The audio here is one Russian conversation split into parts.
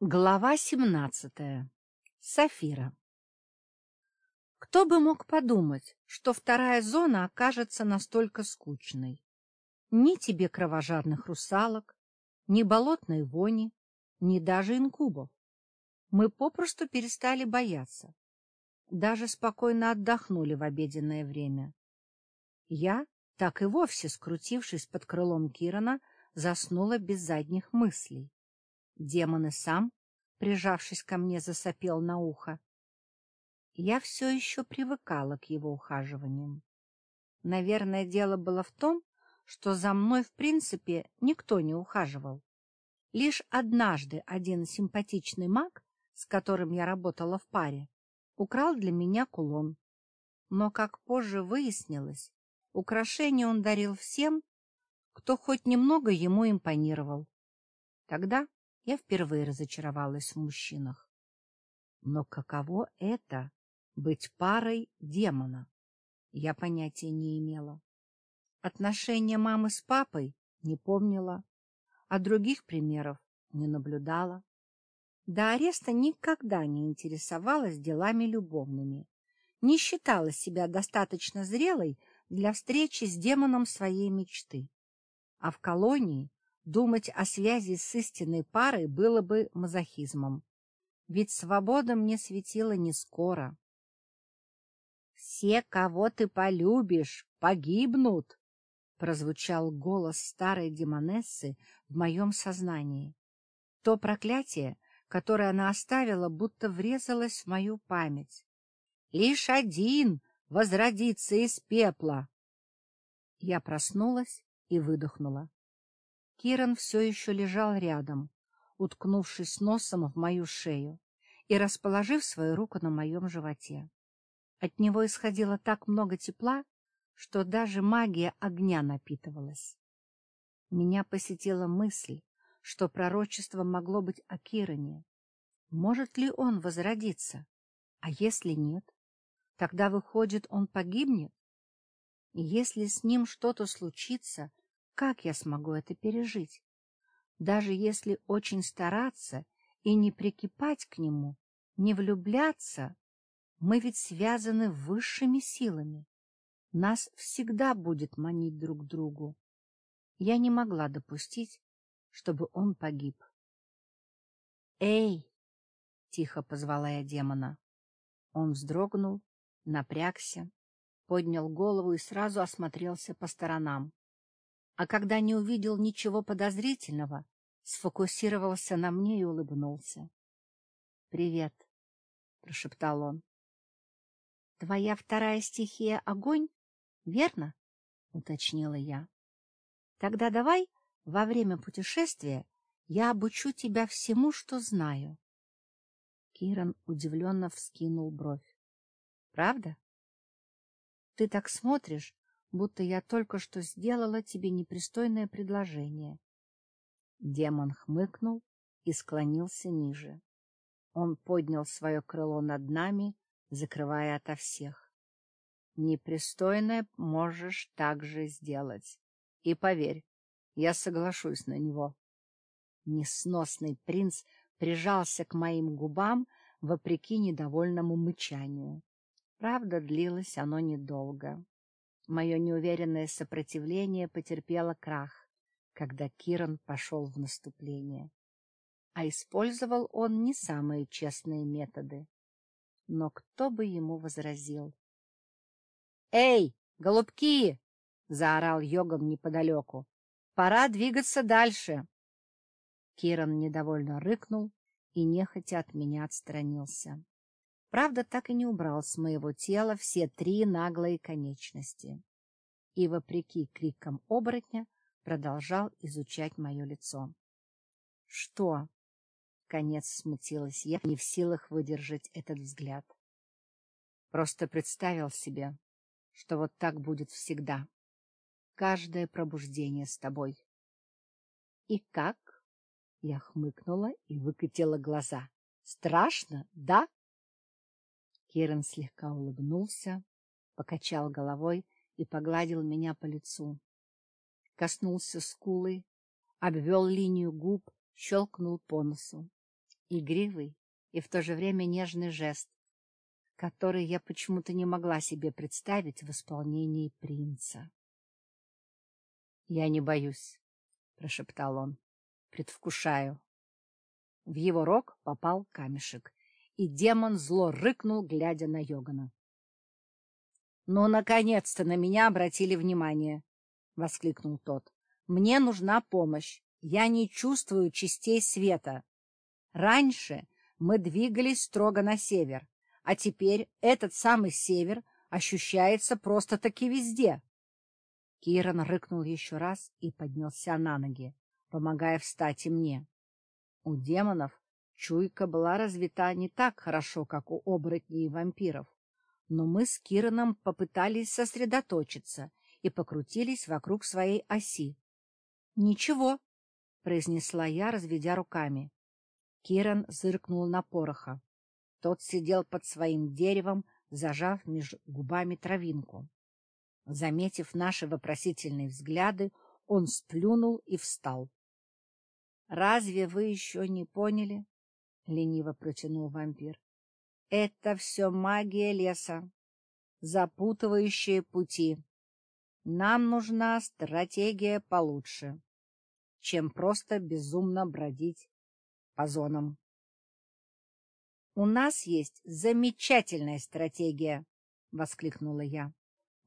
Глава семнадцатая. Сафира. Кто бы мог подумать, что вторая зона окажется настолько скучной? Ни тебе кровожадных русалок, ни болотной вони, ни даже инкубов. Мы попросту перестали бояться. Даже спокойно отдохнули в обеденное время. Я, так и вовсе скрутившись под крылом Кирана, заснула без задних мыслей. Демон и сам, прижавшись ко мне, засопел на ухо. Я все еще привыкала к его ухаживаниям. Наверное, дело было в том, что за мной, в принципе, никто не ухаживал. Лишь однажды один симпатичный маг, с которым я работала в паре, украл для меня кулон. Но, как позже выяснилось, украшение он дарил всем, кто хоть немного ему импонировал. Тогда я впервые разочаровалась в мужчинах. Но каково это — быть парой демона? Я понятия не имела. Отношения мамы с папой не помнила, а других примеров не наблюдала. До ареста никогда не интересовалась делами любовными, не считала себя достаточно зрелой для встречи с демоном своей мечты. А в колонии Думать о связи с истинной парой было бы мазохизмом. Ведь свобода мне светила не скоро. «Все, кого ты полюбишь, погибнут!» — прозвучал голос старой демонессы в моем сознании. То проклятие, которое она оставила, будто врезалось в мою память. «Лишь один возродится из пепла!» Я проснулась и выдохнула. Киран все еще лежал рядом, уткнувшись носом в мою шею и расположив свою руку на моем животе. От него исходило так много тепла, что даже магия огня напитывалась. Меня посетила мысль, что пророчество могло быть о Киране. Может ли он возродиться? А если нет, тогда, выходит, он погибнет? если с ним что-то случится, как я смогу это пережить? Даже если очень стараться и не прикипать к нему, не влюбляться, мы ведь связаны высшими силами. Нас всегда будет манить друг другу. Я не могла допустить, чтобы он погиб. «Эй!» — тихо позвала я демона. Он вздрогнул, напрягся, поднял голову и сразу осмотрелся по сторонам а когда не увидел ничего подозрительного, сфокусировался на мне и улыбнулся. — Привет, — прошептал он. — Твоя вторая стихия — огонь, верно? — уточнила я. — Тогда давай во время путешествия я обучу тебя всему, что знаю. Киран удивленно вскинул бровь. — Правда? — Ты так смотришь, будто я только что сделала тебе непристойное предложение. Демон хмыкнул и склонился ниже. Он поднял свое крыло над нами, закрывая ото всех. Непристойное можешь также сделать. И поверь, я соглашусь на него. Несносный принц прижался к моим губам, вопреки недовольному мычанию. Правда, длилось оно недолго. Мое неуверенное сопротивление потерпело крах, когда Киран пошел в наступление. А использовал он не самые честные методы. Но кто бы ему возразил? — Эй, голубки! — заорал Йоган неподалеку. — Пора двигаться дальше. Киран недовольно рыкнул и нехотя от меня отстранился. Правда, так и не убрал с моего тела все три наглые конечности. И, вопреки крикам оборотня, продолжал изучать мое лицо. — Что? — конец смутилась я, не в силах выдержать этот взгляд. Просто представил себе, что вот так будет всегда. Каждое пробуждение с тобой. — И как? — я хмыкнула и выкатила глаза. — Страшно, да? Киран слегка улыбнулся, покачал головой и погладил меня по лицу. Коснулся скулы, обвел линию губ, щелкнул по носу. Игривый и в то же время нежный жест, который я почему-то не могла себе представить в исполнении принца. — Я не боюсь, — прошептал он, — предвкушаю. В его рог попал камешек, и демон зло рыкнул, глядя на Йогана. — Ну, наконец-то на меня обратили внимание! — воскликнул тот. — Мне нужна помощь. Я не чувствую частей света. Раньше мы двигались строго на север, а теперь этот самый север ощущается просто-таки везде. Киран рыкнул еще раз и поднялся на ноги, помогая встать и мне. У демонов чуйка была развита не так хорошо, как у оборотней и вампиров, но мы с Кираном попытались сосредоточиться и покрутились вокруг своей оси. — Ничего, — произнесла я, разведя руками. Киран зыркнул на пороха. Тот сидел под своим деревом, зажав между губами травинку. Заметив наши вопросительные взгляды, он сплюнул и встал. — Разве вы еще не поняли? — лениво протянул вампир. — Это все магия леса, запутывающие пути. Нам нужна стратегия получше, чем просто безумно бродить по зонам. — У нас есть замечательная стратегия! — воскликнула я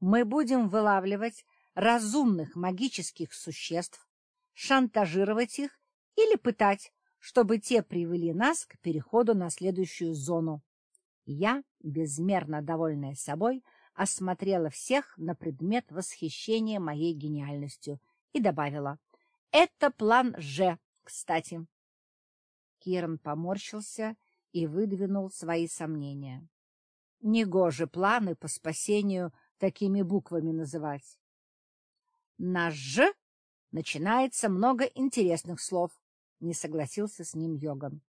мы будем вылавливать разумных магических существ, шантажировать их или пытать, чтобы те привели нас к переходу на следующую зону. Я, безмерно довольная собой, осмотрела всех на предмет восхищения моей гениальностью и добавила. Это план Ж, кстати. Киран поморщился и выдвинул свои сомнения. Негоже планы по спасению такими буквами называть. На «ж» начинается много интересных слов, — не согласился с ним Йоган.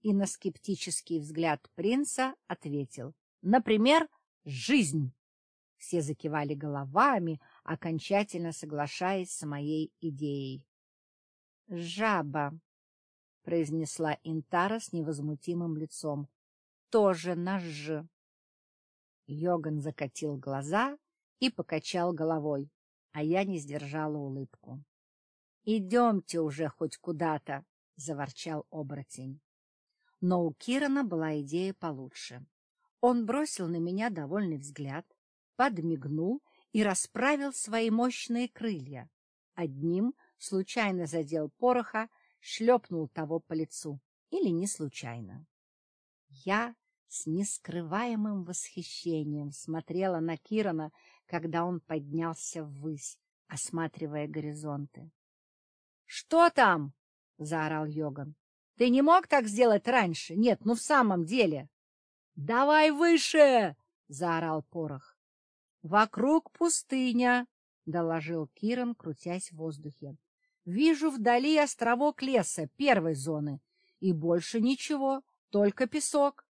И на скептический взгляд принца ответил. Например, «жизнь». Все закивали головами, окончательно соглашаясь с моей идеей. «Жаба», — произнесла Интара с невозмутимым лицом, — «тоже на «ж». Йоган закатил глаза и покачал головой, а я не сдержала улыбку. — Идемте уже хоть куда-то, — заворчал оборотень. Но у Кирана была идея получше. Он бросил на меня довольный взгляд, подмигнул и расправил свои мощные крылья. Одним случайно задел пороха, шлепнул того по лицу. Или не случайно. Я с нескрываемым восхищением смотрела на Кирана, когда он поднялся ввысь, осматривая горизонты. — Что там? — заорал Йоган. — Ты не мог так сделать раньше? Нет, ну в самом деле. — Давай выше! — заорал Порох. — Вокруг пустыня, — доложил Киран, крутясь в воздухе. — Вижу вдали островок леса первой зоны, и больше ничего, только песок.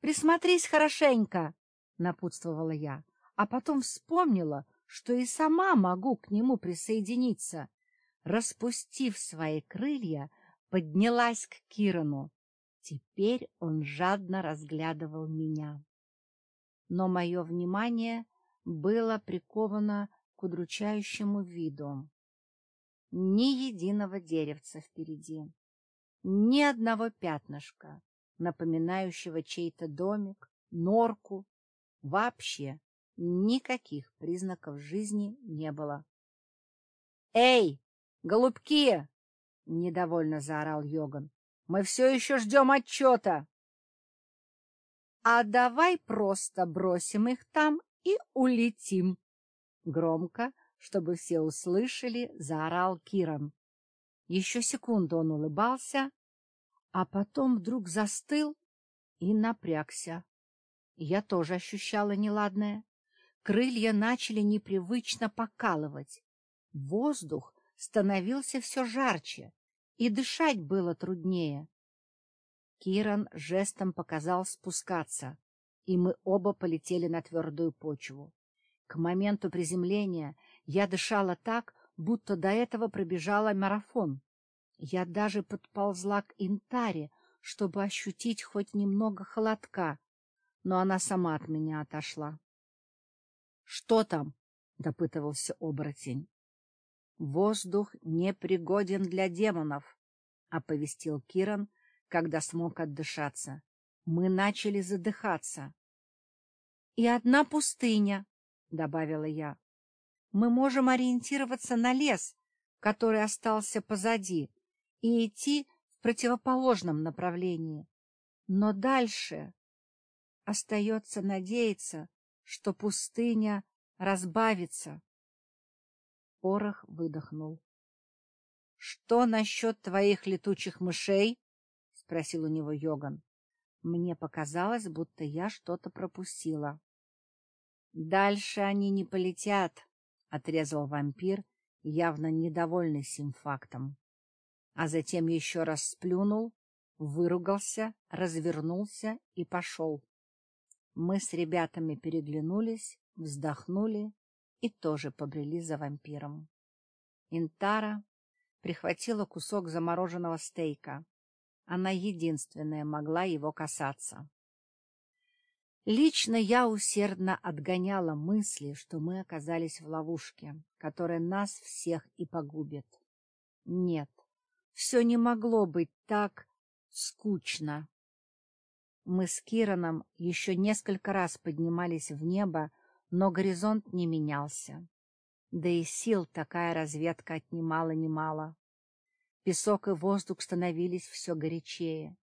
Присмотрись хорошенько, — напутствовала я, а потом вспомнила, что и сама могу к нему присоединиться. Распустив свои крылья, поднялась к Кирану. Теперь он жадно разглядывал меня. Но мое внимание было приковано к удручающему виду. Ни единого деревца впереди, ни одного пятнышка, напоминающего чей-то домик, норку. Вообще никаких признаков жизни не было. — Эй, голубки! — недовольно заорал Йоган. — Мы все еще ждем отчета. — А давай просто бросим их там и улетим. Громко, чтобы все услышали, заорал Киран. Еще секунду он улыбался, а потом вдруг застыл и напрягся. Я тоже ощущала неладное. Крылья начали непривычно покалывать. Воздух становился все жарче, и дышать было труднее. Киран жестом показал спускаться, и мы оба полетели на твердую почву. К моменту приземления я дышала так, будто до этого пробежала марафон. Я даже подползла к Интаре, чтобы ощутить хоть немного холодка, но она сама от меня отошла. — Что там? — допытывался оборотень. — Воздух непригоден для демонов, — оповестил Киран, когда смог отдышаться. Мы начали задыхаться. — И одна пустыня, — добавила я. — Мы можем ориентироваться на лес, который остался позади, и идти в противоположном направлении. Но дальше остается надеяться, что пустыня разбавится. Порох выдохнул. — Что насчет твоих летучих мышей? — спросил у него Йоган. Мне показалось, будто я что-то пропустила. — Дальше они не полетят, — отрезал вампир, явно недовольный сим фактом. А затем еще раз сплюнул, выругался, развернулся и пошел. Мы с ребятами переглянулись, вздохнули и тоже побрели за вампиром. Интара прихватила кусок замороженного стейка. Она единственная могла его касаться. Лично я усердно отгоняла мысли, что мы оказались в ловушке, которая нас всех и погубит. Нет, все не могло быть так скучно. Мы с Кираном еще несколько раз поднимались в небо, но горизонт не менялся. Да и сил такая разведка отнимала немало. Песок и воздух становились все горячее.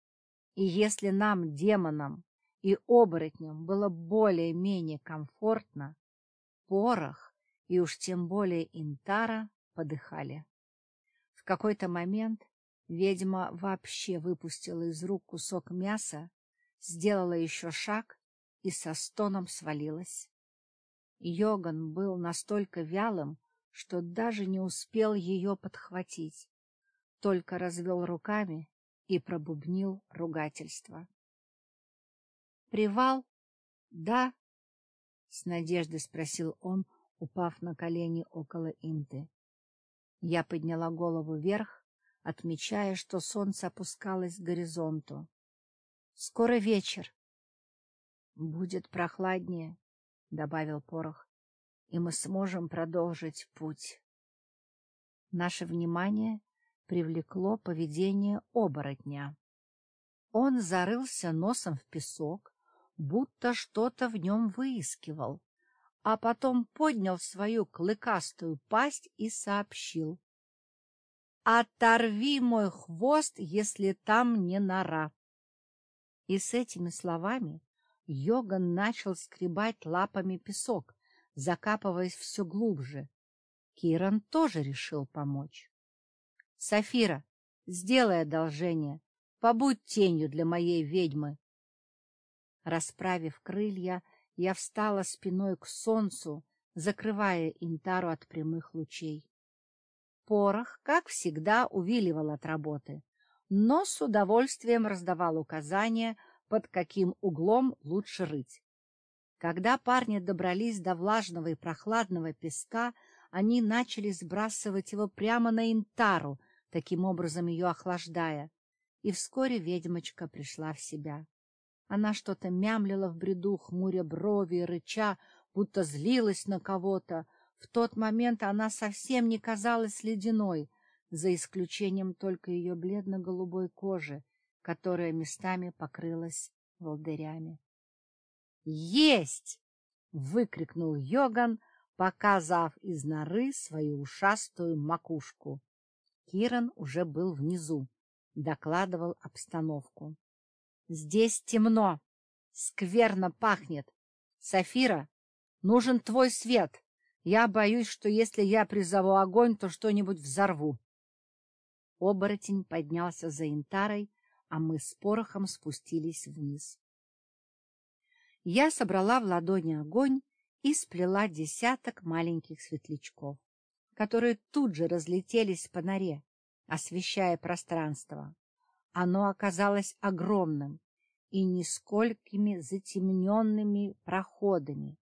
И если нам, демонам и оборотням, было более-менее комфортно, порох и уж тем более интара подыхали. В какой-то момент ведьма вообще выпустила из рук кусок мяса, сделала еще шаг и со стоном свалилась. Йоган был настолько вялым, что даже не успел ее подхватить только развел руками и пробубнил ругательство. — Привал? — Да? — с надеждой спросил он, упав на колени около Инты. Я подняла голову вверх, отмечая, что солнце опускалось к горизонту. — Скоро вечер. — Будет прохладнее, — добавил Порох, — и мы сможем продолжить путь. Наше внимание привлекло поведение оборотня. Он зарылся носом в песок, будто что-то в нем выискивал, а потом поднял свою клыкастую пасть и сообщил. — Оторви мой хвост, если там не нора. И с этими словами Йоган начал скребать лапами песок, закапываясь все глубже. Киран тоже решил помочь. — Сафира, сделай одолжение, побудь тенью для моей ведьмы. Расправив крылья, я встала спиной к солнцу, закрывая Интару от прямых лучей. Порох, как всегда, увиливал от работы, но с удовольствием раздавал указания, под каким углом лучше рыть. Когда парни добрались до влажного и прохладного песка, они начали сбрасывать его прямо на Интару, таким образом ее охлаждая, и вскоре ведьмочка пришла в себя. Она что-то мямлила в бреду, хмуря брови и рыча, будто злилась на кого-то. В тот момент она совсем не казалась ледяной, за исключением только ее бледно-голубой кожи, которая местами покрылась волдырями. «Есть!» — выкрикнул Йоган, показав из норы свою ушастую макушку. Киран уже был внизу, докладывал обстановку. — Здесь темно, скверно пахнет. Сафира, нужен твой свет. Я боюсь, что если я призову огонь, то что-нибудь взорву. Оборотень поднялся за Интарой, а мы с порохом спустились вниз. Я собрала в ладони огонь и сплела десяток маленьких светлячков которые тут же разлетелись по норе, освещая пространство. Оно оказалось огромным и нисколькими затемненными проходами.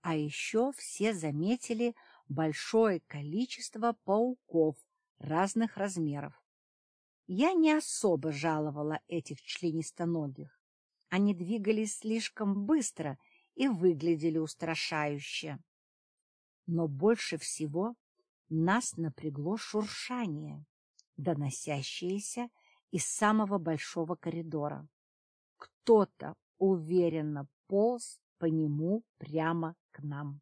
А еще все заметили большое количество пауков разных размеров. Я не особо жаловала этих членистоногих. Они двигались слишком быстро и выглядели устрашающе. Но больше всего нас напрягло шуршание, доносящееся из самого большого коридора. Кто-то уверенно полз по нему прямо к нам.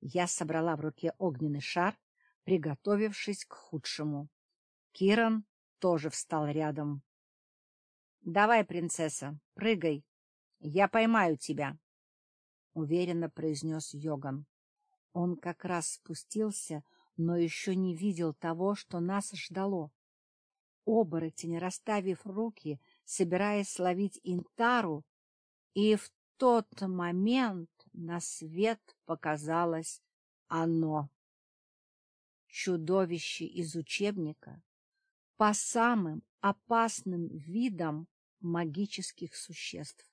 Я собрала в руке огненный шар, приготовившись к худшему. Киран тоже встал рядом. — Давай, принцесса, прыгай. Я поймаю тебя, — уверенно произнес Йоган. Он как раз спустился, но еще не видел того, что нас ждало. Оборотень, расставив руки, собираясь словить Интару, и в тот момент на свет показалось оно. Чудовище из учебника по самым опасным видам магических существ.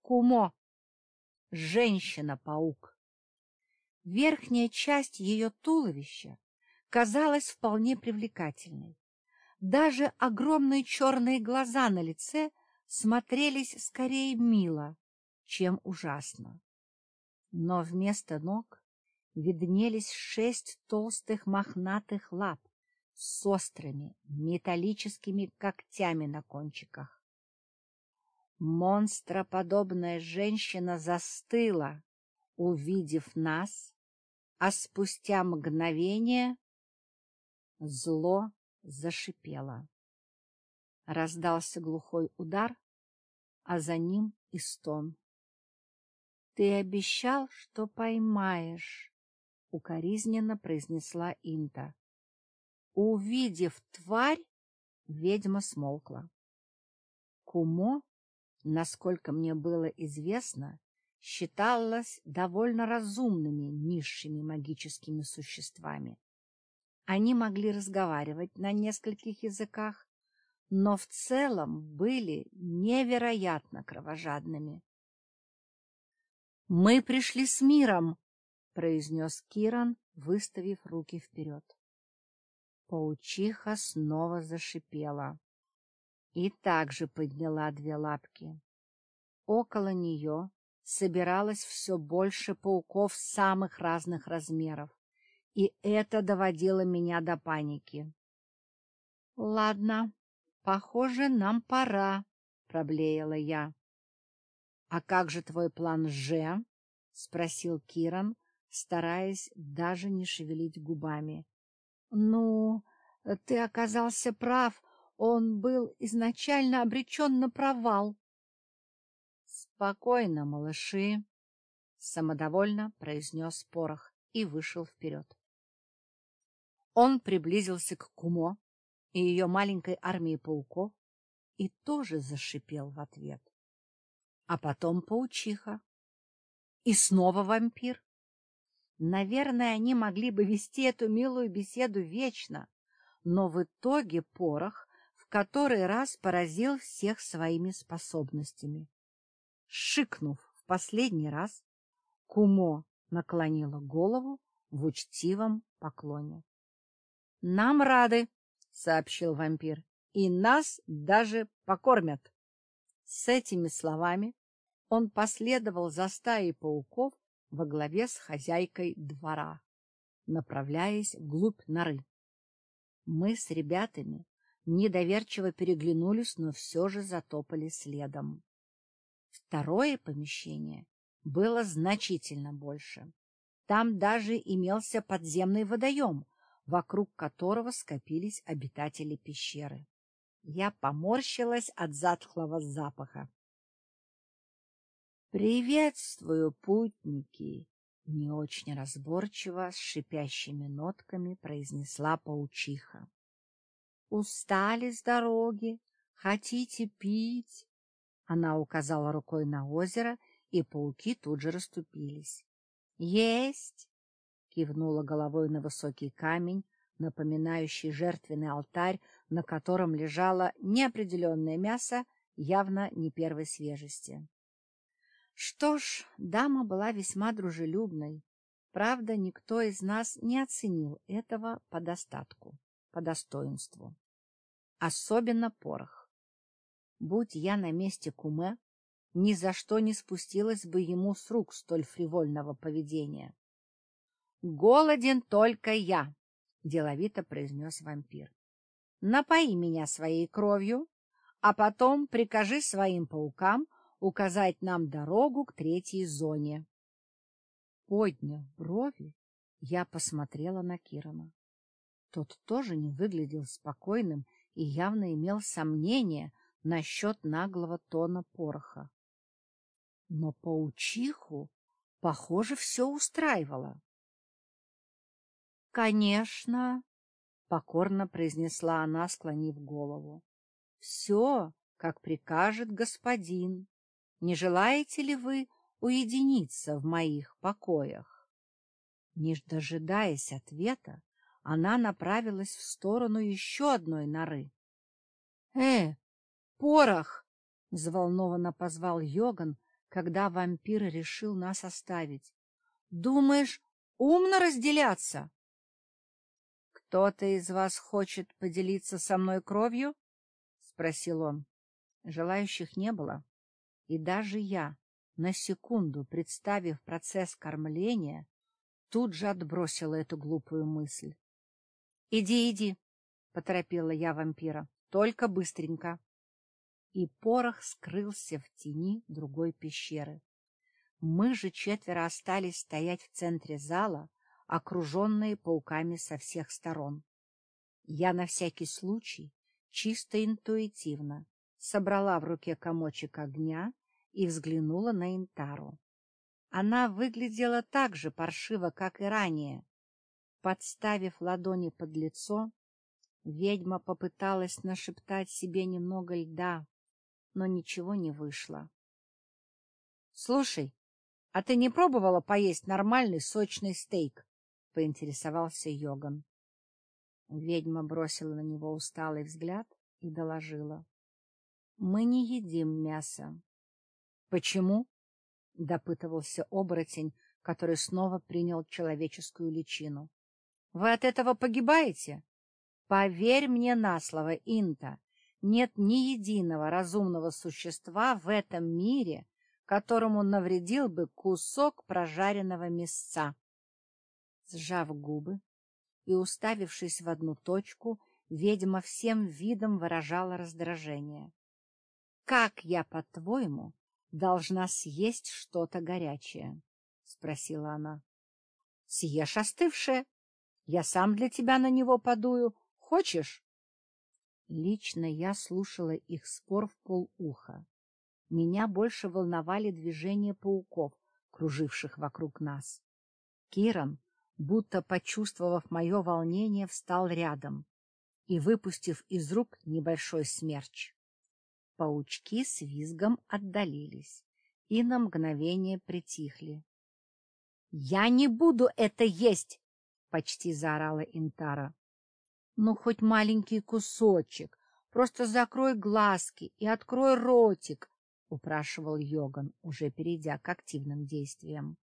Кумо — женщина-паук. Верхняя часть ее туловища казалась вполне привлекательной. Даже огромные черные глаза на лице смотрелись скорее мило, чем ужасно. Но вместо ног виднелись шесть толстых мохнатых лап с острыми металлическими когтями на кончиках. Монстроподобная женщина застыла, увидев нас, а спустя мгновение зло зашипело. Раздался глухой удар, а за ним и стон. — Ты обещал, что поймаешь, — укоризненно произнесла Инта. Увидев тварь, ведьма смолкла. Кумо, насколько мне было известно, считалось довольно разумными низшими магическими существами. Они могли разговаривать на нескольких языках, но в целом были невероятно кровожадными. — Мы пришли с миром, — произнес Киран, выставив руки вперед. Паучиха снова зашипела и также подняла две лапки. Около нее собиралось все больше пауков самых разных размеров, и это доводило меня до паники. — Ладно, Похоже, нам пора, — проблеяла я. — А как же твой план Ж? — спросил Киран, стараясь даже не шевелить губами. — Ну, ты оказался прав, он был изначально обречен на провал. — Спокойно, малыши, — самодовольно произнес Порох и вышел вперед. Он приблизился к Кумо, и ее маленькой армии пауков и тоже зашипел в ответ. А потом паучиха. И снова вампир. Наверное, они могли бы вести эту милую беседу вечно, но в итоге порох в который раз поразил всех своими способностями. Шикнув в последний раз, Кумо наклонила голову в учтивом поклоне. — Нам рады, — сообщил вампир, — и нас даже покормят. С этими словами он последовал за стаей пауков во главе с хозяйкой двора, направляясь вглубь норы. Мы с ребятами недоверчиво переглянулись, но все же затопали следом. Второе помещение было значительно больше. Там даже имелся подземный водоем, вокруг которого скопились обитатели пещеры. Я поморщилась от затхлого запаха. «Приветствую, путники!» — не очень разборчиво, с шипящими нотками произнесла паучиха. «Устали с дороги? Хотите пить?» Она указала рукой на озеро, и пауки тут же расступились. «Есть!» кивнула головой на высокий камень, напоминающий жертвенный алтарь, на котором лежало неопределенное мясо, явно не первой свежести. Что ж, дама была весьма дружелюбной. Правда, никто из нас не оценил этого по достатку, по достоинству. особенно порох. Будь я на месте Куме, ни за что не спустилась бы ему с рук столь фривольного поведения. — Голоден только я, — деловито произнес вампир. — Напои меня своей кровью, а потом прикажи своим паукам указать нам дорогу к третьей зоне. Подняв брови, я посмотрела на Кирана. Тот тоже не выглядел спокойным и явно имел сомнения насчет наглого тона пороха. Но паучиху, похоже, все устраивало. — Конечно, — покорно произнесла она, склонив голову. — Все, как прикажет господин. Не желаете ли вы уединиться в моих покоях? Не дожидаясь ответа, она направилась в сторону еще одной норы. — Э, порох! — взволнованно позвал Йоган, когда вампир решил нас оставить. — Думаешь, умно разделяться? — Кто-то из вас хочет поделиться со мной кровью? — спросил он. Желающих не было, и даже я, на секунду представив процесс кормления, тут же отбросила эту глупую мысль. — Иди, иди, — поторопила я вампира, — только быстренько. И порох скрылся в тени другой пещеры. Мы же четверо остались стоять в центре зала, окруженные пауками со всех сторон. Я на всякий случай, чисто интуитивно, собрала в руке комочек огня и взглянула на Интару. Она выглядела так же паршиво, как и ранее, Подставив ладони под лицо, ведьма попыталась нашептать себе немного льда, но ничего не вышло. — Слушай, а ты не пробовала поесть нормальный сочный стейк? — поинтересовался Йоган. Ведьма бросила на него усталый взгляд и доложила. — Мы не едим мясо. — Почему? — допытывался оборотень, который снова принял человеческую личину. Вы от этого погибаете? Поверь мне на слово, Инта, нет ни единого разумного существа в этом мире, которому навредил бы кусок прожаренного мясца. Сжав губы и уставившись в одну точку, ведьма всем видом выражала раздражение. — Как я, по-твоему, должна съесть что-то горячее? — спросила она. — Съешь остывшее, я сам для тебя на него подую. Хочешь? Лично я слушала их спор в полуха. Меня больше волновали движения пауков, круживших вокруг нас. Киран, будто почувствовав мое волнение, встал рядом и, выпустив из рук небольшой смерч. Паучки с визгом отдалились и на мгновение притихли. — Я не буду это есть! почти заорала Интара. — Ну, хоть маленький кусочек, просто закрой глазки и открой ротик, — упрашивал Йоган, уже перейдя к активным действиям.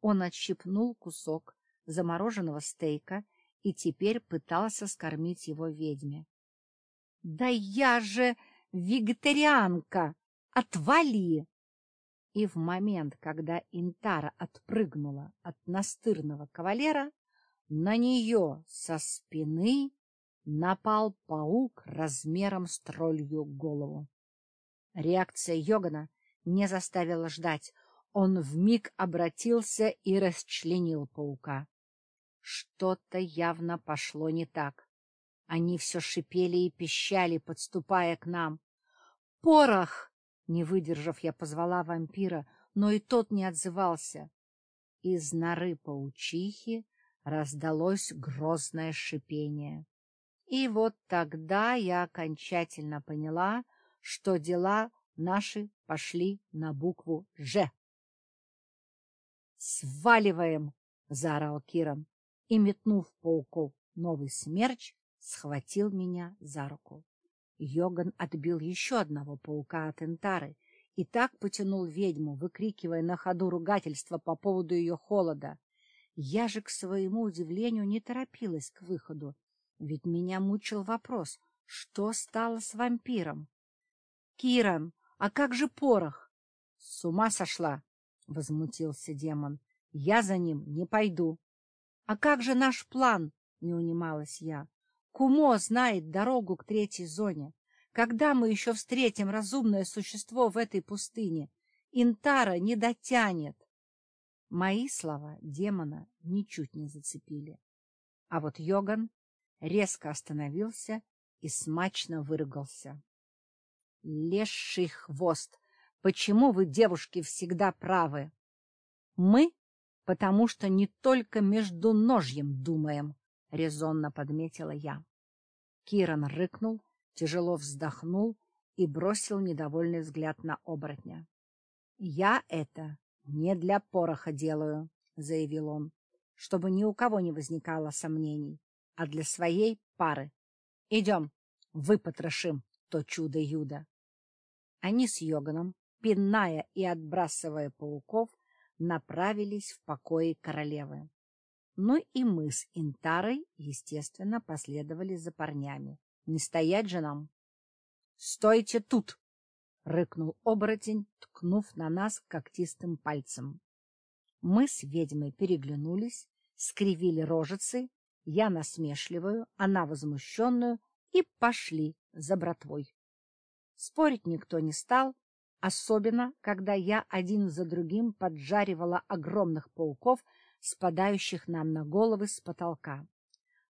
Он отщипнул кусок замороженного стейка и теперь пытался скормить его ведьме. — Да я же вегетарианка! Отвали! И в момент, когда Интара отпрыгнула от настырного кавалера, на нее со спины напал паук размером с троллью голову. Реакция Йогана не заставила ждать. Он вмиг обратился и расчленил паука. Что-то явно пошло не так. Они все шипели и пищали, подступая к нам. «Порох!» Не выдержав, я позвала вампира, но и тот не отзывался. Из норы паучихи раздалось грозное шипение. И вот тогда я окончательно поняла, что дела наши пошли на букву «Ж». «Сваливаем!» — заорал Киран и, метнув пауков новый смерч, схватил меня за руку. Йоган отбил еще одного паука от Энтары и так потянул ведьму, выкрикивая на ходу ругательства по поводу ее холода. Я же, к своему удивлению, не торопилась к выходу, ведь меня мучил вопрос, Что стало с вампиром? — Киран, а как же порох? — С ума сошла! — возмутился демон. — Я за ним не пойду. — А как же наш план? — не унималась я. — Кумо знает дорогу к третьей зоне. Когда мы еще встретим разумное существо в этой пустыне? Интара не дотянет. Мои слова демона ничуть не зацепили. А вот Йоган резко остановился и смачно выругался. — Леший хвост! Почему вы, девушки, всегда правы? — Мы, потому что не только между ножьем думаем, — резонно подметила я. Киран рыкнул, тяжело вздохнул и бросил недовольный взгляд на оборотня. — Я это не для пороха делаю, — заявил он, — чтобы ни у кого не возникало сомнений, а для своей пары. Идем, выпотрошим то чудо-юдо. Они с Йоганом, пиная и отбрасывая пауков, направились в покои королевы. Ну и мы с Интарой, естественно, последовали за парнями. Не стоять же нам. — Стойте тут! — рыкнул оборотень, ткнув на нас когтистым пальцем. Мы с ведьмой переглянулись, скривили рожицы, я насмешливую, она возмущенную, и пошли за братвой. Спорить никто не стал, особенно, когда я один за другим поджаривала огромных пауков, спадающих нам на головы с потолка.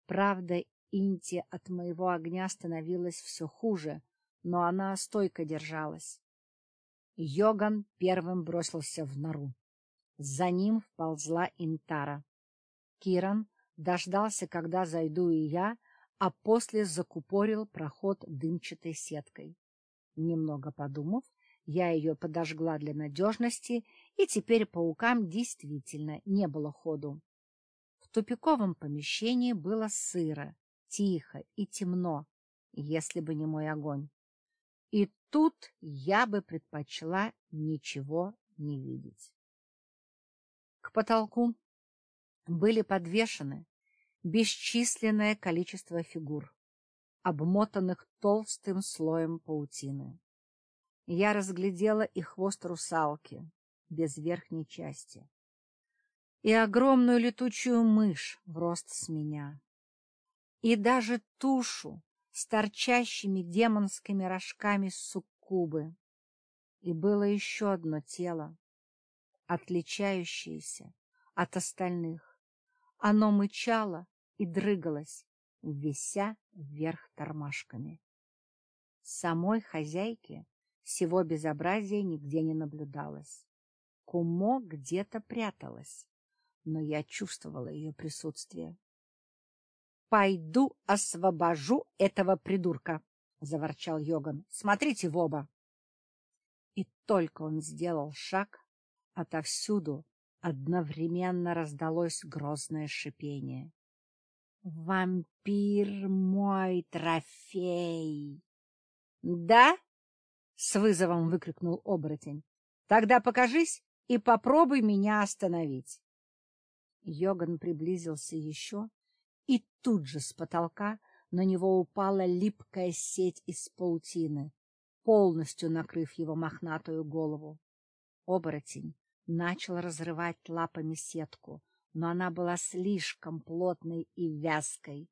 Правда, Инти от моего огня становилось все хуже, но она стойко держалась. Йоган первым бросился в нору. За ним вползла Интара. Киран дождался, когда зайду и я, а после закупорил проход дымчатой сеткой. Немного подумав, я ее подожгла для надежности, и теперь паукам действительно не было ходу. В тупиковом помещении было сыро, тихо и темно, если бы не мой огонь. И тут я бы предпочла ничего не видеть. К потолку были подвешены бесчисленное количество фигур, обмотанных толстым слоем паутины. Я разглядела и хвост русалки без верхней части, и огромную летучую мышь в рост с меня, и даже тушу с торчащими демонскими рожками суккубы. И было еще одно тело, отличающееся от остальных. Оно мычало и дрыгалось, вися вверх тормашками. Самой хозяйки всего безобразия нигде не наблюдалось. Кумо где-то пряталась, но я чувствовала ее присутствие. — Пойду освобожу этого придурка, — заворчал Йоган. — Смотрите в оба. И только он сделал шаг, отовсюду одновременно раздалось грозное шипение. — Вампир мой трофей! — Да? — с вызовом выкрикнул оборотень. — Тогда покажись и попробуй меня остановить. Йоган приблизился еще и тут же с потолка на него упала липкая сеть из паутины, полностью накрыв его мохнатую голову. Оборотень начал разрывать лапами сетку, но она была слишком плотной и вязкой.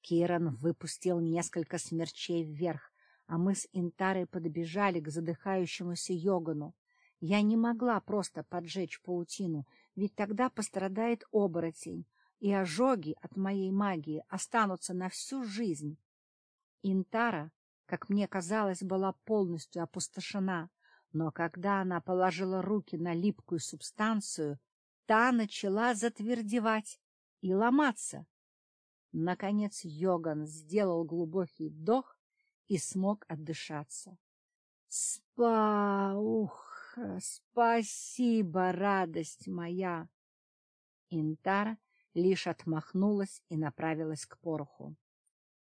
Киран выпустил несколько смерчей вверх, а мы с Интарой подбежали к задыхающемуся Йогану. Я не могла просто поджечь паутину, ведь тогда пострадает оборотень, и ожоги от моей магии останутся на всю жизнь. Интара, как мне казалось, была полностью опустошена, но когда она положила руки на липкую субстанцию, та начала затвердевать и ломаться. Наконец Йоган сделал глубокий вдох и смог отдышаться. — Спа... Ух, спасибо, радость моя! Интара лишь отмахнулась и направилась к пороху.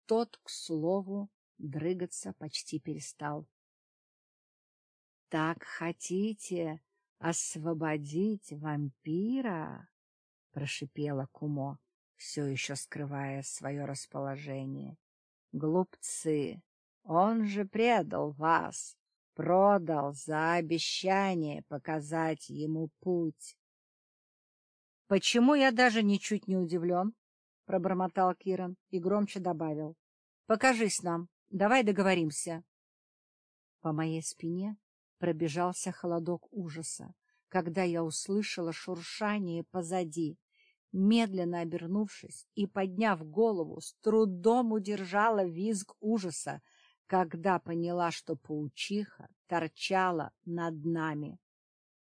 Тот, к слову, дрыгаться почти перестал. — Так хотите освободить вампира? — прошипела Кумо, все еще скрывая свое расположение. Глупцы, он же предал вас, продал за обещание показать ему путь. — Почему я даже ничуть не удивлен? — пробормотал Киран и громче добавил. — Покажись нам, давай договоримся. По моей спине пробежался холодок ужаса, когда я услышала шуршание позади. Медленно обернувшись и подняв голову, с трудом удержала визг ужаса, когда поняла, что паучиха торчала над нами.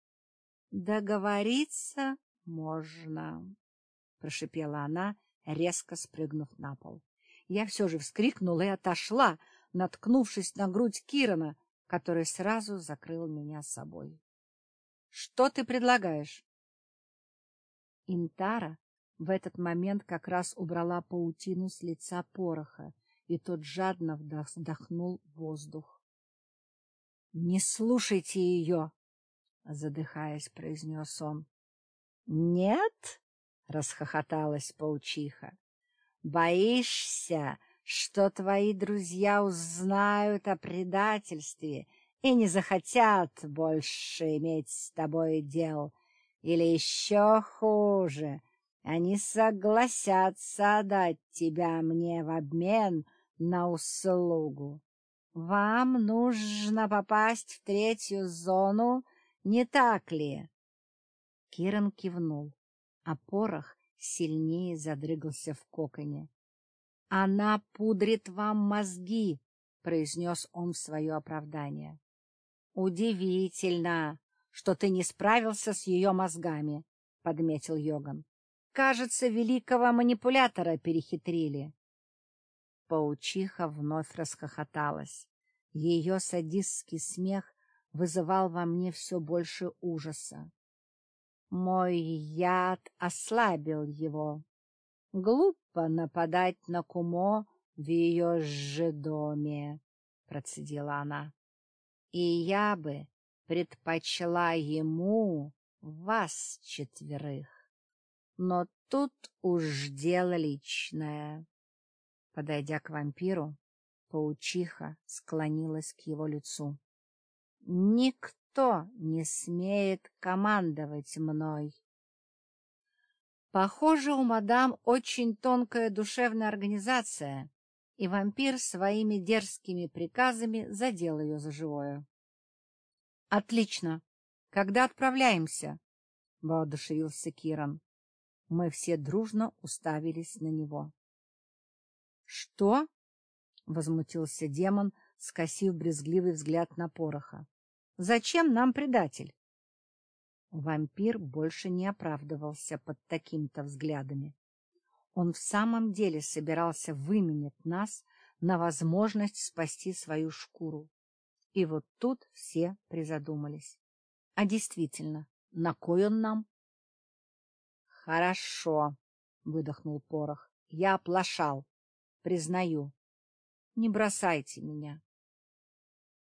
— Договориться можно, — прошипела она, резко спрыгнув на пол. Я все же вскрикнула и отошла, наткнувшись на грудь Кирана, который сразу закрыл меня собой. — Что ты предлагаешь? Интара в этот момент как раз убрала паутину с лица пороха, и тот жадно вдохнул воздух. — Не слушайте ее! — задыхаясь, произнес он. — Нет? — расхохоталась паучиха. — Боишься, что твои друзья узнают о предательстве и не захотят больше иметь с тобой дел? Или еще хуже, они согласятся отдать тебя мне в обмен на услугу. Вам нужно попасть в третью зону, не так ли? Киран кивнул, а порох сильнее задрыгался в коконе. — Она пудрит вам мозги, — произнес он в свое оправдание. — Удивительно, что ты не справился с ее мозгами, — подметил Йоган. — Кажется, великого манипулятора перехитрили. Паучиха вновь расхохоталась. Ее садистский смех вызывал во мне все больше ужаса. Мой яд ослабил его. Глупо нападать на Кумо в ее же доме, — процедила она. И я бы предпочла ему вас четверых. Но тут уж дело личное. Подойдя к вампиру, паучиха склонилась к его лицу. — Никто не смеет командовать мной. Похоже, у мадам очень тонкая душевная организация, и вампир своими дерзкими приказами задел ее за живое. — Отлично. Когда отправляемся? — воодушевился Киран. Мы все дружно уставились на него. Что? — возмутился демон, скосив брезгливый взгляд на пороха. — Зачем нам предатель? Вампир больше не оправдывался под такими-то взглядами. Он в самом деле собирался выменять нас на возможность спасти свою шкуру. И вот тут все призадумались. А действительно, на кой он нам? — Хорошо, — выдохнул Порох. — Я оплошал. Признаю. Не бросайте меня.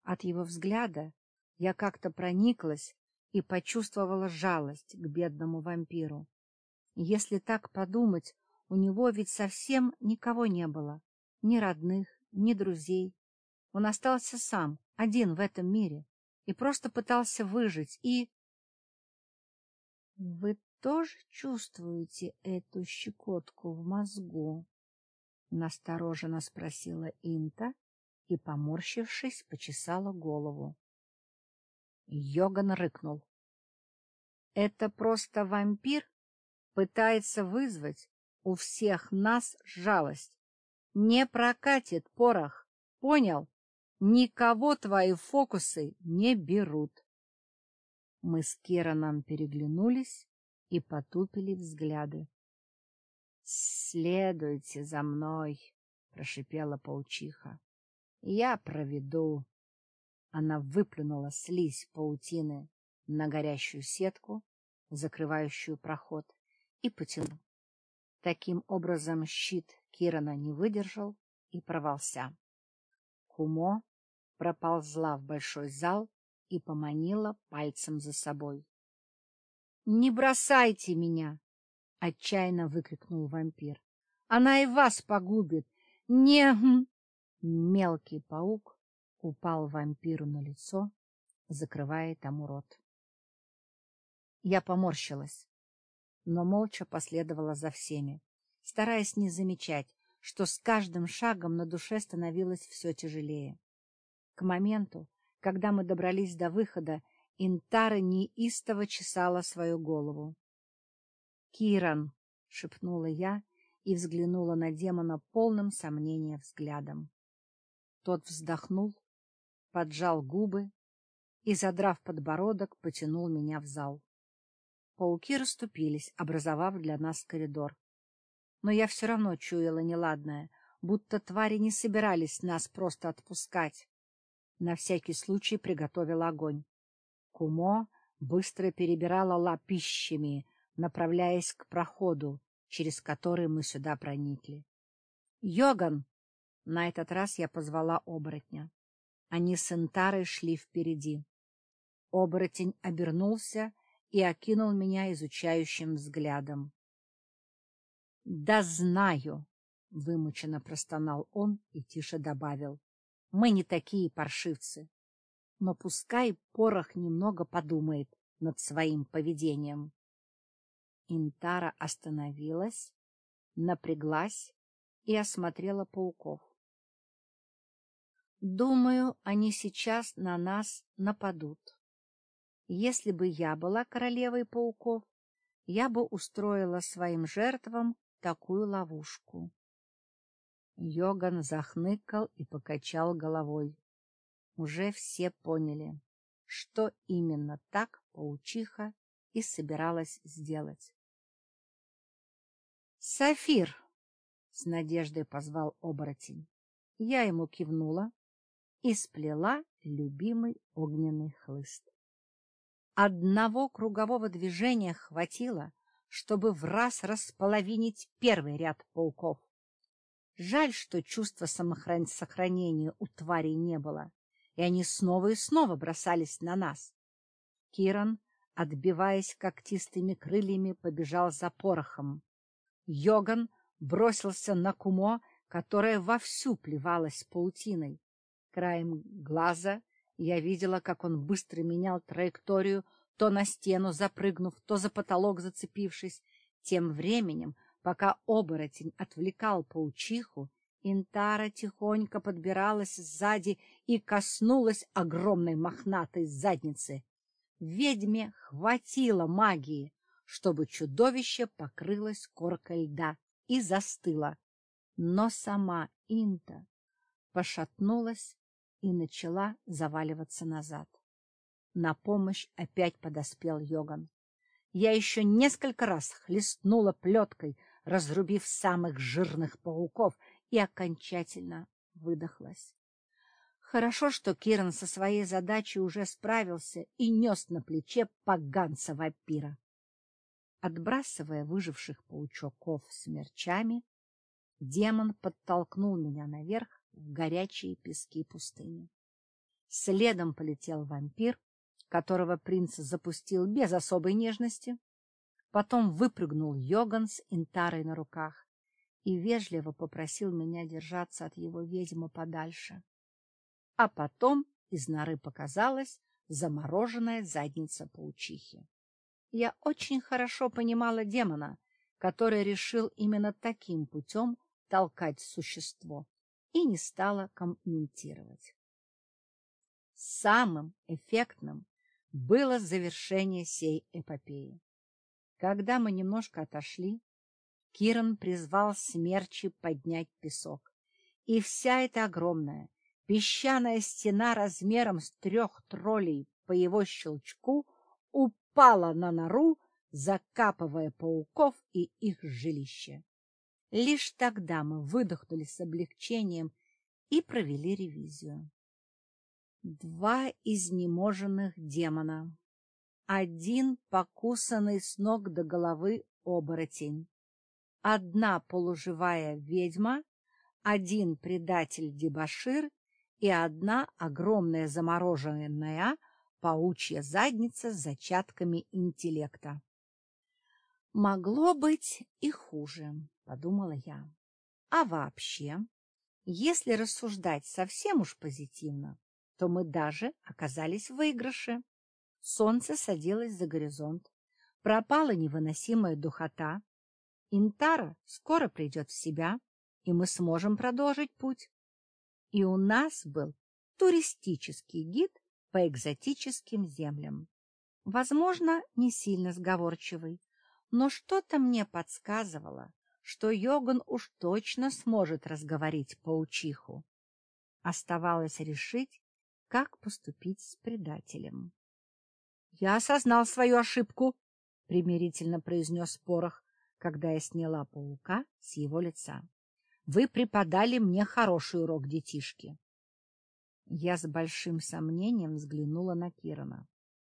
От его взгляда я как-то прониклась и почувствовала жалость к бедному вампиру. Если так подумать, у него ведь совсем никого не было, ни родных, ни друзей. Он остался сам, один в этом мире, и просто пытался выжить, и... — Вы тоже чувствуете эту щекотку в мозгу? — настороженно спросила Инта и, поморщившись, почесала голову. Йоган рыкнул. — Это просто вампир пытается вызвать у всех нас жалость. Не прокатит порох, понял? Никого твои фокусы не берут. Мы с Кераном переглянулись и потупили взгляды. — Следуйте за мной, — прошипела паучиха. — Я проведу. Она выплюнула слизь паутины на горящую сетку, закрывающую проход, и потянул. Таким образом щит Кирана не выдержал и порвался. Кумо проползла в большой зал и поманила пальцем за собой. — Не бросайте меня! — отчаянно выкрикнул вампир. — Она и вас погубит! Не... Мелкий паук упал вампиру на лицо, закрывая тому рот. Я поморщилась, но молча последовала за всеми, стараясь не замечать, что с каждым шагом на душе становилось все тяжелее. К моменту, когда мы добрались до выхода, Интара неистово чесала свою голову. — Киран! — шепнула я и взглянула на демона полным сомнения взглядом. Тот вздохнул, поджал губы и, задрав подбородок, потянул меня в зал. Пауки расступились, образовав для нас коридор. Но я все равно чуяла неладное, будто твари не собирались нас просто отпускать. На всякий случай приготовила огонь. Кумо быстро перебирала лапищами, направляясь к проходу, через который мы сюда проникли. «Йоган!» На этот раз я позвала оборотня. Они с Интарой шли впереди. Оборотень обернулся и окинул меня изучающим взглядом. — Да знаю! — вымученно простонал он и тише добавил. — Мы не такие паршивцы. Но пускай порох немного подумает над своим поведением. Интара остановилась, напряглась и осмотрела пауков. — Думаю, они сейчас на нас нападут. Если бы я была королевой пауков, я бы устроила своим жертвам такую ловушку. Йоган захныкал и покачал головой. Уже все поняли, что именно так паучиха и собиралась сделать. «Сафир!» — с надеждой позвал оборотень. Я ему кивнула и сплела любимый огненный хлыст. Одного кругового движения хватило, чтобы в раз располовинить первый ряд пауков. Жаль, что чувства самосохранения у тварей не было, и они снова и снова бросались на нас. Киран, отбиваясь когтистыми крыльями, побежал за порохом. Йоган бросился на кумо, которая вовсю плевалась паутиной. Краем глаза я видела, как он быстро менял траекторию, то на стену запрыгнув, то за потолок зацепившись. Тем временем, пока оборотень отвлекал паучиху, Интара тихонько подбиралась сзади и коснулась огромной мохнатой задницы. Ведьме хватило магии, чтобы чудовище покрылось коркой льда и застыло. Но сама Инта пошатнулась и начала заваливаться назад. На помощь опять подоспел Йоган. Я еще несколько раз хлестнула плеткой, разрубив самых жирных пауков, и окончательно выдохлась. Хорошо, что Киран со своей задачей уже справился и нес на плече поганца-вампира. Отбрасывая выживших паучоков смерчами, демон подтолкнул меня наверх в горячие пески пустыни. Следом полетел вампир, которого принц запустил без особой нежности. Потом выпрыгнул Йоган с Интарой на руках и вежливо попросил меня держаться от его ведьмы подальше. А потом из норы показалась замороженная задница паучихи. Я очень хорошо понимала демона, который решил именно таким путем толкать существо и не стала комментировать. Самым эффектным было завершение сей эпопеи. Когда мы немножко отошли, Киран призвал смерчи поднять песок, и вся эта огромная песчаная стена размером с трех троллей по его щелчку упала на нору, закапывая пауков и их жилище. Лишь тогда мы выдохнули с облегчением и провели ревизию. Два изнеможенных демона. Один покусанный с ног до головы оборотень. Одна полуживая ведьма, один предатель-дебошир и одна огромная замороженная паучья задница с зачатками интеллекта. Могло быть и хуже, — подумала я. А вообще, Если рассуждать совсем уж позитивно, то мы даже оказались в выигрыше. Солнце садилось за горизонт, пропала невыносимая духота. Интара скоро придет в себя, и мы сможем продолжить путь. И у нас был туристический гид по экзотическим землям. Возможно, не сильно сговорчивый, но что-то мне подсказывало, что Йоган уж точно сможет разговорить паучиху. Оставалось решить, как поступить с предателем. — Я осознал свою ошибку, — примирительно произнес Порох, когда я сняла паука с его лица. — Вы преподали мне хороший урок, детишки. Я с большим сомнением взглянула на Кирана.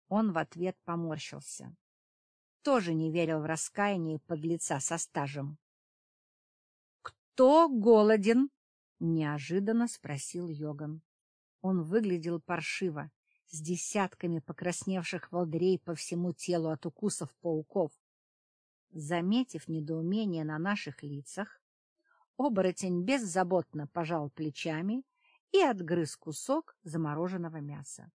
Он в ответ поморщился. Тоже не верил в раскаяние подлеца со стажем. «Кто голоден?» — неожиданно спросил Йоган. Он выглядел паршиво, с десятками покрасневших волдырей по всему телу от укусов пауков. Заметив недоумение на наших лицах, оборотень беззаботно пожал плечами и отгрыз кусок замороженного мяса.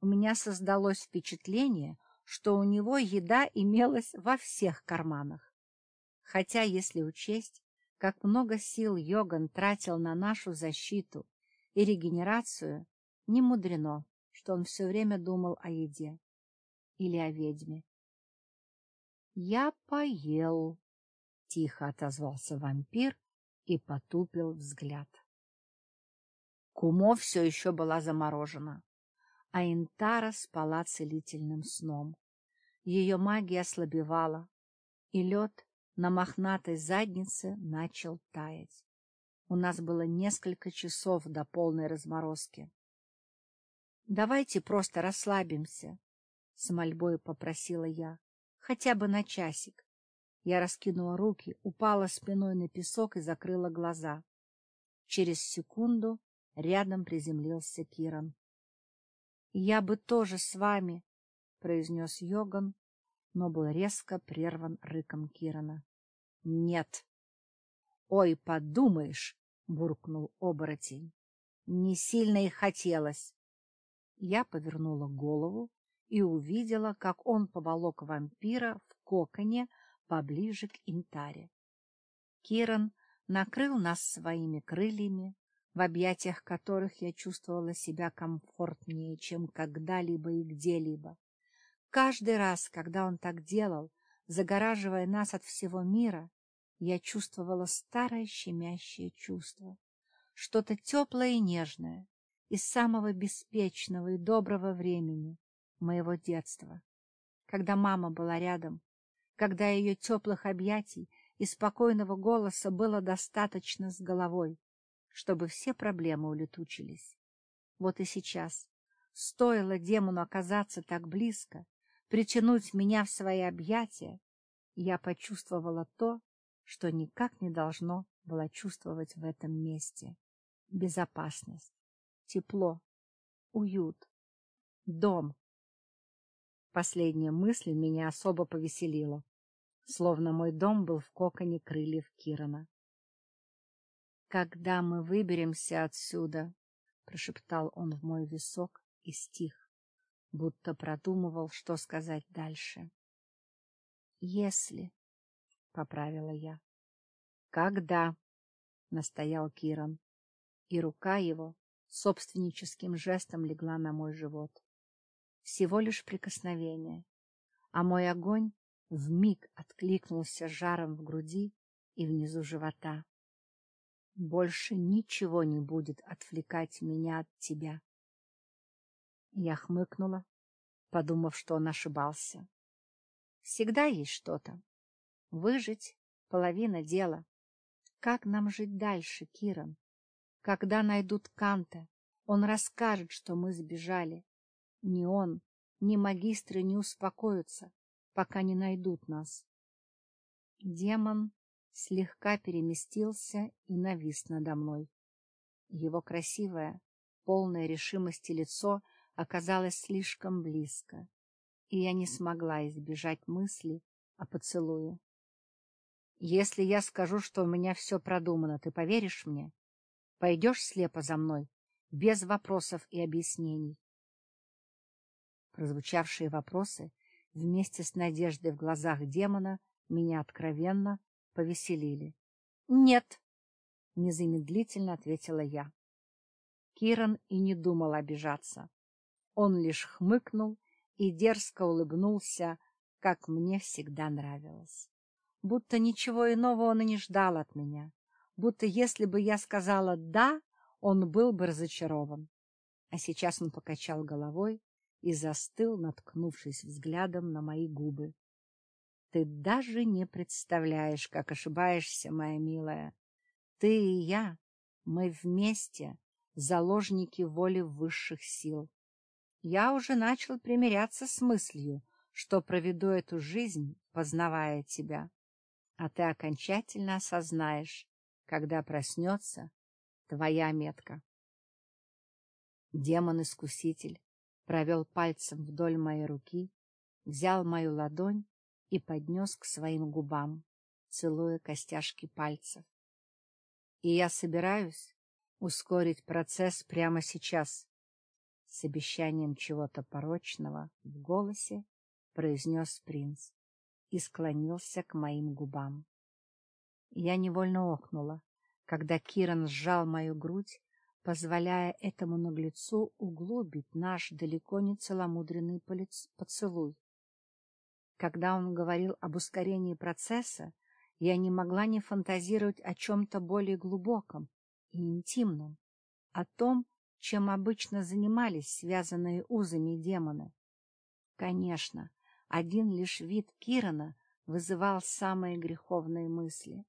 У меня создалось впечатление, что у него еда имелась во всех карманах. Хотя, если учесть, как много сил Йоган тратил на нашу защиту и регенерацию, не мудрено, что он все время думал о еде или о ведьме. — Я поел, — тихо отозвался вампир и потупил взгляд. Кумо все еще была заморожена, а Интара спала целительным сном. Ее магия ослабевала, и лед на мохнатой заднице начал таять. У нас было несколько часов до полной разморозки. — Давайте просто расслабимся, — с мольбой попросила я, — хотя бы на часик. Я раскинула руки, упала спиной на песок и закрыла глаза. Через секунду рядом приземлился Киран. — Я бы тоже с вами, — произнес Йоган, но был резко прерван рыком Кирана. — Нет. — Ой, подумаешь, — буркнул оборотень. — Не сильно и хотелось. Я повернула голову и увидела, как он поволок вампира в коконе поближе к Интаре. Киран накрыл нас своими крыльями, в объятиях которых я чувствовала себя комфортнее, чем когда-либо и где-либо. Каждый раз, когда он так делал, загораживая нас от всего мира, я чувствовала старое щемящее чувство, что-то теплое и нежное из самого беспечного и доброго времени моего детства, когда мама была рядом, когда ее теплых объятий и спокойного голоса было достаточно с головой, чтобы все проблемы улетучились. Вот и сейчас, стоило демону оказаться так близко, притянуть меня в свои объятия, я почувствовала то, что никак не должно было чувствовать в этом месте. Безопасность, тепло, уют, дом. Последняя мысль меня особо повеселила, словно мой дом был в коконе крыльев Кирана. «Когда мы выберемся отсюда», — прошептал он в мой висок и стих будто продумывал, что сказать дальше. — Если, — поправила я. — Когда? — настоял Киран, и рука его собственническим жестом легла на мой живот. Всего лишь прикосновение, а мой огонь вмиг откликнулся жаром в груди и внизу живота. Больше ничего не будет отвлекать меня от тебя. Я хмыкнула, подумав, что он ошибался. Всегда есть что-то. Выжить — половина дела. Как нам жить дальше, Киран? Когда найдут Канта, он расскажет, что мы сбежали. Ни он, ни магистры не успокоятся, пока не найдут нас. Демон слегка переместился и навис надо мной. Его красивое, полное решимости лицо — оказалась слишком близко, и я не смогла избежать мысли о поцелуе. — Если я скажу, что у меня все продумано, ты поверишь мне? Пойдешь слепо за мной, без вопросов и объяснений. Прозвучавшие вопросы вместе с надеждой в глазах демона меня откровенно повеселили. — Нет, — незамедлительно ответила я. Киран и не думал обижаться. Он лишь хмыкнул и дерзко улыбнулся, как мне всегда нравилось. Будто ничего иного он и не ждал от меня. Будто если бы я сказала «да», он был бы разочарован. А сейчас он покачал головой и застыл, наткнувшись взглядом на мои губы. — Ты даже не представляешь, как ошибаешься, моя милая. Ты и я, мы вместе, заложники воли высших сил. Я уже начал примиряться с мыслью, что проведу эту жизнь, познавая тебя, а ты окончательно осознаешь, когда проснется твоя метка. Демон-искуситель провел пальцем вдоль моей руки, взял мою ладонь и поднес к своим губам, целуя костяшки пальцев. И я собираюсь ускорить процесс прямо сейчас. С обещанием чего-то порочного в голосе произнес принц и склонился к моим губам. Я невольно охнула, когда Киран сжал мою грудь, позволяя этому наглецу углубить наш далеко не целомудренный поцелуй. Когда он говорил об ускорении процесса, я не могла не фантазировать о чем-то более глубоком и интимном, о том, чем обычно занимались связанные узами демоны. Конечно, один лишь вид Кирана вызывал самые греховные мысли.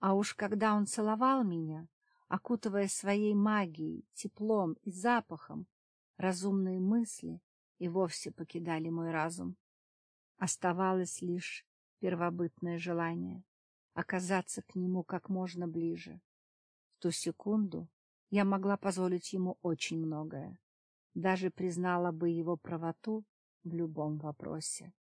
А уж когда он целовал меня, окутывая своей магией, теплом и запахом, разумные мысли и вовсе покидали мой разум. Оставалось лишь первобытное желание оказаться к нему как можно ближе. В ту секунду я могла позволить ему очень многое, даже признала бы его правоту в любом вопросе.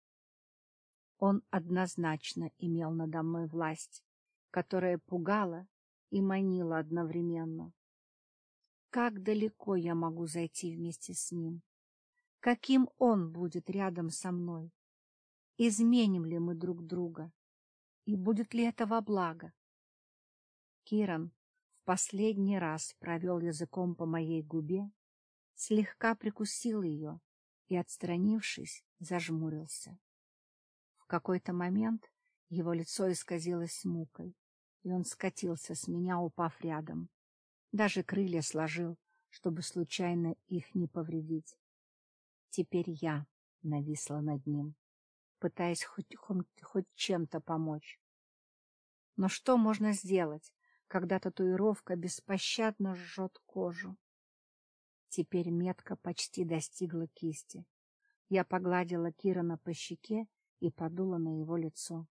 Он однозначно имел надо мной власть, которая пугала и манила одновременно. Как далеко я могу зайти вместе с ним? Каким он будет рядом со мной? Изменим ли мы друг друга? И будет ли это во благо? Киран в последний раз провел языком по моей губе, слегка прикусил ее и, отстранившись, зажмурился. В какой-то момент его лицо исказилось мукой, и он скатился с меня, упав рядом. Даже крылья сложил, чтобы случайно их не повредить. Теперь я нависла над ним пытаясь хоть, хоть, чем-то помочь. Но что можно сделать, когда татуировка беспощадно жжет кожу? Теперь метка почти достигла кисти. Я погладила Кирана по щеке и подула на его лицо.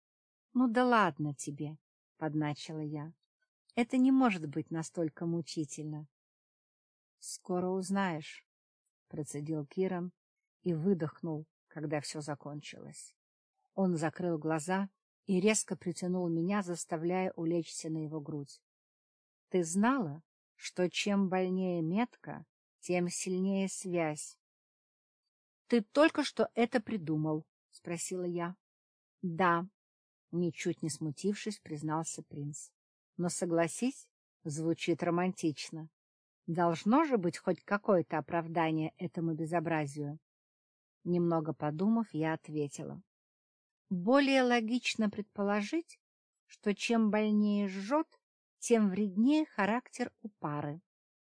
— Ну да ладно тебе, — подначила я. — Это не может быть настолько мучительно. — Скоро узнаешь, — процедил Киран и выдохнул, когда все закончилось. Он закрыл глаза и резко притянул меня, заставляя улечься на его грудь. — Ты знала, что чем больнее метка, тем сильнее связь? — Ты только что это придумал? — спросила я. — Да, — ничуть не смутившись, признался принц. — Но согласись, звучит романтично. Должно же быть хоть какое-то оправдание этому безобразию. Немного подумав, я ответила. Более логично предположить, что чем больнее жжет, тем вреднее характер у пары.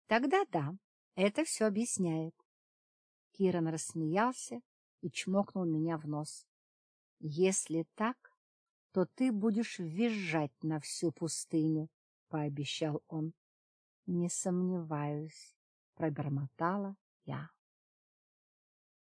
Тогда да, это все объясняет. Киран рассмеялся и чмокнул меня в нос. — Если так, то ты будешь визжать на всю пустыню, — пообещал он. — Не сомневаюсь, — пробормотала я.